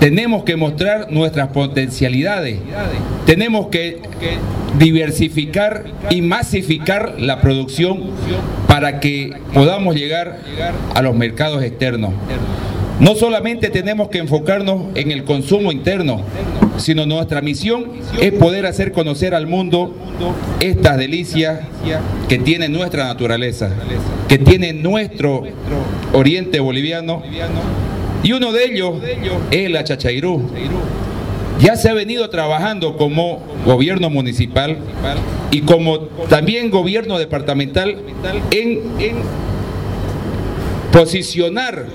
tenemos que mostrar nuestras potencialidades. Tenemos que diversificar y masificar la producción para que podamos llegar a los mercados externos. No solamente tenemos que enfocarnos en el consumo interno, sino nuestra misión es poder hacer conocer al mundo estas delicias que tiene nuestra naturaleza, que tiene nuestro oriente boliviano, y uno de ellos es la Chachairú. Ya se ha venido trabajando como gobierno municipal y como también gobierno departamental en, posicionar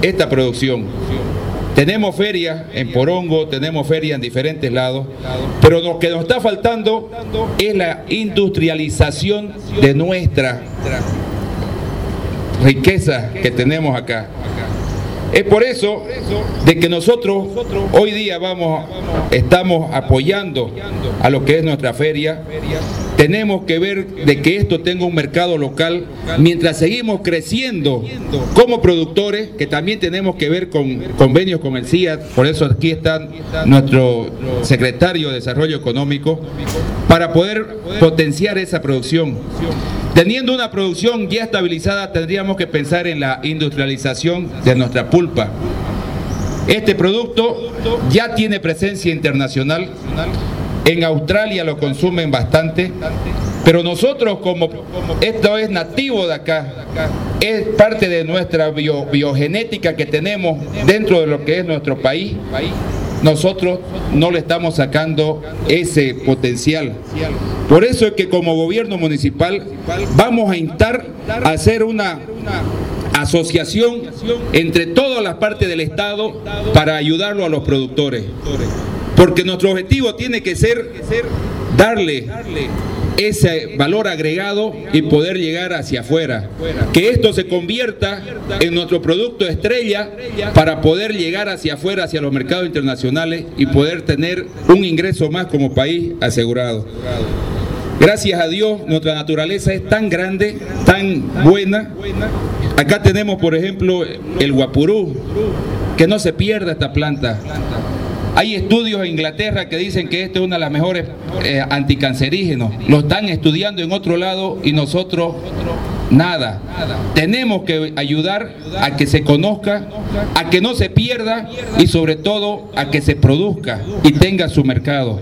esta producción. Tenemos ferias en Porongo, tenemos ferias en diferentes lados, pero lo que nos está faltando es la industrialización de nuestra riqueza que tenemos acá. Es por eso de que nosotros hoy día vamos, estamos apoyando a lo que es nuestra feria. Tenemos que ver de que esto tenga un mercado local mientras seguimos creciendo como productores, que también tenemos que ver con convenios con el CIAT, por eso aquí está nuestro secretario de Desarrollo Económico, para poder potenciar esa producción. Teniendo una producción ya estabilizada, tendríamos que pensar en la industrialización de nuestra pulpa. Este producto ya tiene presencia internacional. En Australia lo consumen bastante, pero nosotros como esto es nativo de acá, es parte de nuestra biogenética que tenemos dentro de lo que es nuestro país, nosotros no le estamos sacando ese potencial. Por eso es que como gobierno municipal vamos a intentar hacer una asociación entre todas las partes del Estado para ayudarlo a los productores. Porque nuestro objetivo tiene que ser darle ese valor agregado y poder llegar hacia afuera. Que esto se convierta en nuestro producto estrella para poder llegar hacia afuera, hacia los mercados internacionales y poder tener un ingreso más como país asegurado. Gracias a Dios, nuestra naturaleza es tan grande, tan buena. Acá tenemos, por ejemplo, el guapurú, que no se pierda esta planta. Hay estudios en Inglaterra que dicen que este es una de las mejores eh, anticancerígenos. Lo están estudiando en otro lado y nosotros nada. Tenemos que ayudar a que se conozca, a que no se pierda y sobre todo a que se produzca y tenga su mercado.